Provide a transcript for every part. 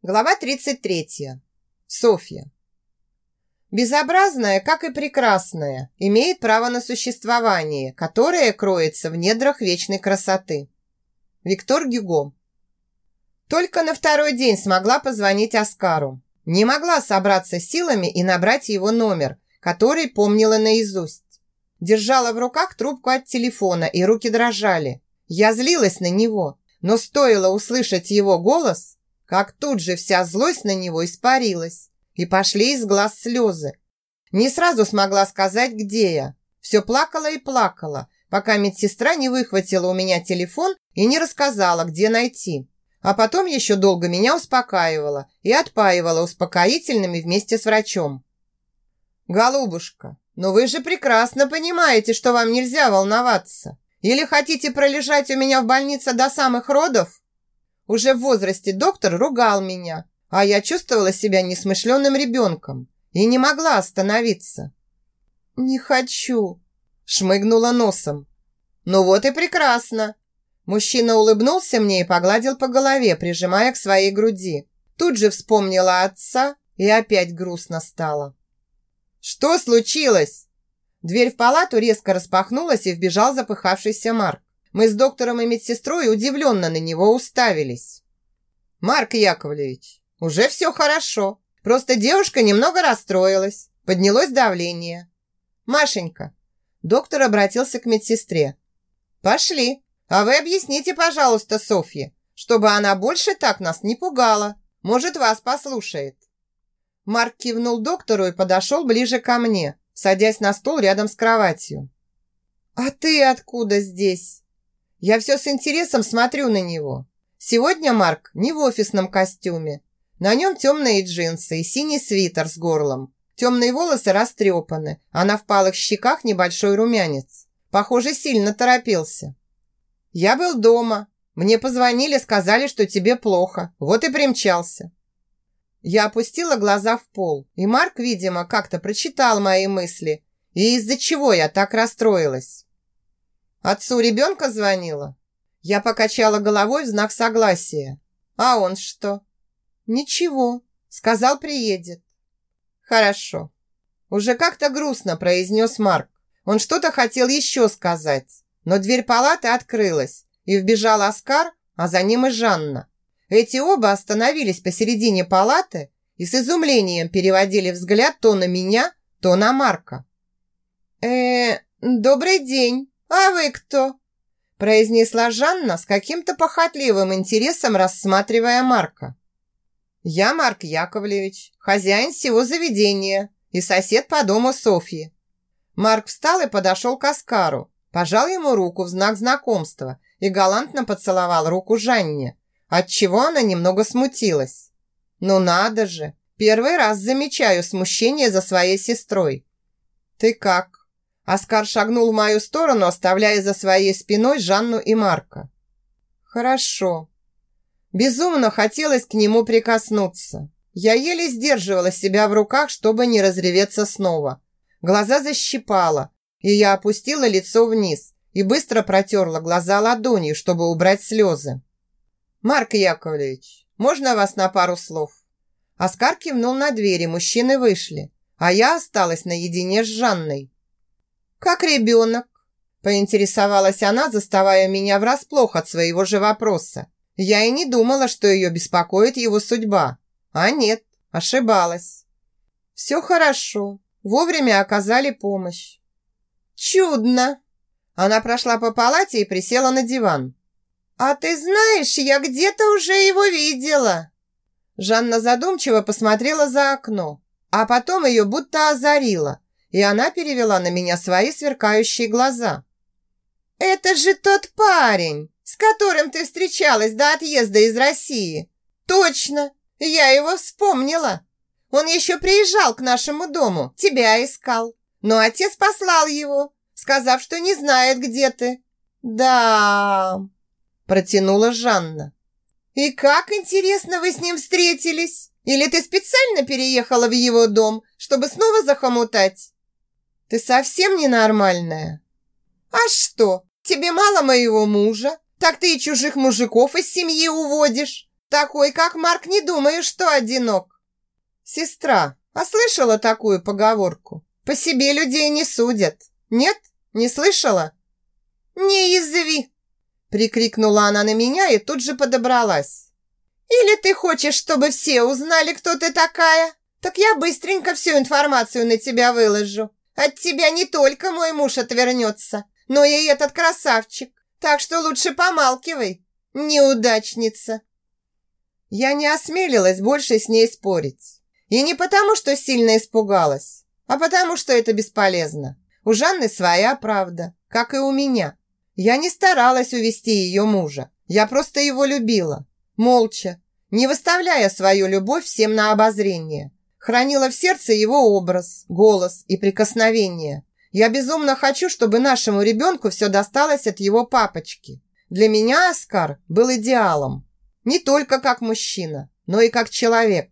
Глава 33. Софья. Безобразная, как и прекрасная, имеет право на существование, которое кроется в недрах вечной красоты. Виктор Гюго. Только на второй день смогла позвонить Оскару. Не могла собраться силами и набрать его номер, который помнила наизусть. Держала в руках трубку от телефона, и руки дрожали. Я злилась на него, но стоило услышать его голос – как тут же вся злость на него испарилась, и пошли из глаз слезы. Не сразу смогла сказать, где я. Все плакала и плакала, пока медсестра не выхватила у меня телефон и не рассказала, где найти. А потом еще долго меня успокаивала и отпаивала успокоительными вместе с врачом. «Голубушка, но вы же прекрасно понимаете, что вам нельзя волноваться. Или хотите пролежать у меня в больнице до самых родов?» Уже в возрасте доктор ругал меня, а я чувствовала себя несмышленным ребенком и не могла остановиться. «Не хочу», – шмыгнула носом. «Ну вот и прекрасно». Мужчина улыбнулся мне и погладил по голове, прижимая к своей груди. Тут же вспомнила отца и опять грустно стало. «Что случилось?» Дверь в палату резко распахнулась и вбежал запыхавшийся Марк. Мы с доктором и медсестрой удивленно на него уставились. «Марк Яковлевич, уже все хорошо. Просто девушка немного расстроилась. Поднялось давление. Машенька». Доктор обратился к медсестре. «Пошли. А вы объясните, пожалуйста, Софье, чтобы она больше так нас не пугала. Может, вас послушает». Марк кивнул доктору и подошел ближе ко мне, садясь на стул рядом с кроватью. «А ты откуда здесь?» Я все с интересом смотрю на него. Сегодня Марк не в офисном костюме. На нем темные джинсы и синий свитер с горлом. Темные волосы растрепаны, а на впалых щеках небольшой румянец. Похоже, сильно торопился. «Я был дома. Мне позвонили, сказали, что тебе плохо. Вот и примчался». Я опустила глаза в пол, и Марк, видимо, как-то прочитал мои мысли, и из-за чего я так расстроилась. Отцу ребенка звонила? Я покачала головой в знак согласия. А он что? Ничего. Сказал, приедет. Хорошо. Уже как-то грустно произнес Марк. Он что-то хотел еще сказать. Но дверь палаты открылась, и вбежал Оскар, а за ним и Жанна. Эти оба остановились посередине палаты и с изумлением переводили взгляд то на меня, то на Марка. э добрый день!» «А вы кто?» произнесла Жанна с каким-то похотливым интересом, рассматривая Марка. «Я Марк Яковлевич, хозяин всего заведения и сосед по дому Софьи». Марк встал и подошел к Оскару, пожал ему руку в знак знакомства и галантно поцеловал руку Жанне, отчего она немного смутилась. «Ну надо же! Первый раз замечаю смущение за своей сестрой». «Ты как?» Оскар шагнул в мою сторону, оставляя за своей спиной Жанну и Марка. «Хорошо». Безумно хотелось к нему прикоснуться. Я еле сдерживала себя в руках, чтобы не разреветься снова. Глаза защипала, и я опустила лицо вниз и быстро протерла глаза ладонью, чтобы убрать слезы. «Марк Яковлевич, можно вас на пару слов?» Оскар кивнул на двери, мужчины вышли, а я осталась наедине с Жанной. «Как ребенок?» – поинтересовалась она, заставая меня врасплох от своего же вопроса. Я и не думала, что ее беспокоит его судьба. А нет, ошибалась. «Все хорошо. Вовремя оказали помощь». «Чудно!» Она прошла по палате и присела на диван. «А ты знаешь, я где-то уже его видела!» Жанна задумчиво посмотрела за окно, а потом ее будто озарило – и она перевела на меня свои сверкающие глаза. «Это же тот парень, с которым ты встречалась до отъезда из России!» «Точно! Я его вспомнила! Он еще приезжал к нашему дому, тебя искал, но отец послал его, сказав, что не знает, где ты». «Да...» – протянула Жанна. «И как, интересно, вы с ним встретились? Или ты специально переехала в его дом, чтобы снова захомутать?» Ты совсем ненормальная. А что, тебе мало моего мужа? Так ты и чужих мужиков из семьи уводишь. Такой, как Марк, не думаю, что одинок. Сестра, а слышала такую поговорку? По себе людей не судят. Нет? Не слышала? Не язви! Прикрикнула она на меня и тут же подобралась. Или ты хочешь, чтобы все узнали, кто ты такая? Так я быстренько всю информацию на тебя выложу. От тебя не только мой муж отвернется, но и этот красавчик. Так что лучше помалкивай, неудачница. Я не осмелилась больше с ней спорить. И не потому, что сильно испугалась, а потому, что это бесполезно. У Жанны своя правда, как и у меня. Я не старалась увести ее мужа. Я просто его любила. Молча, не выставляя свою любовь всем на обозрение. Хранила в сердце его образ, голос и прикосновение. Я безумно хочу, чтобы нашему ребенку все досталось от его папочки. Для меня Оскар был идеалом. Не только как мужчина, но и как человек.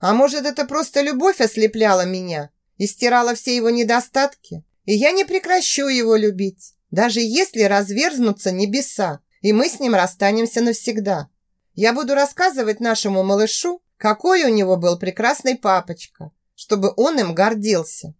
А может, это просто любовь ослепляла меня и стирала все его недостатки? И я не прекращу его любить, даже если разверзнутся небеса, и мы с ним расстанемся навсегда. Я буду рассказывать нашему малышу, какой у него был прекрасный папочка, чтобы он им гордился.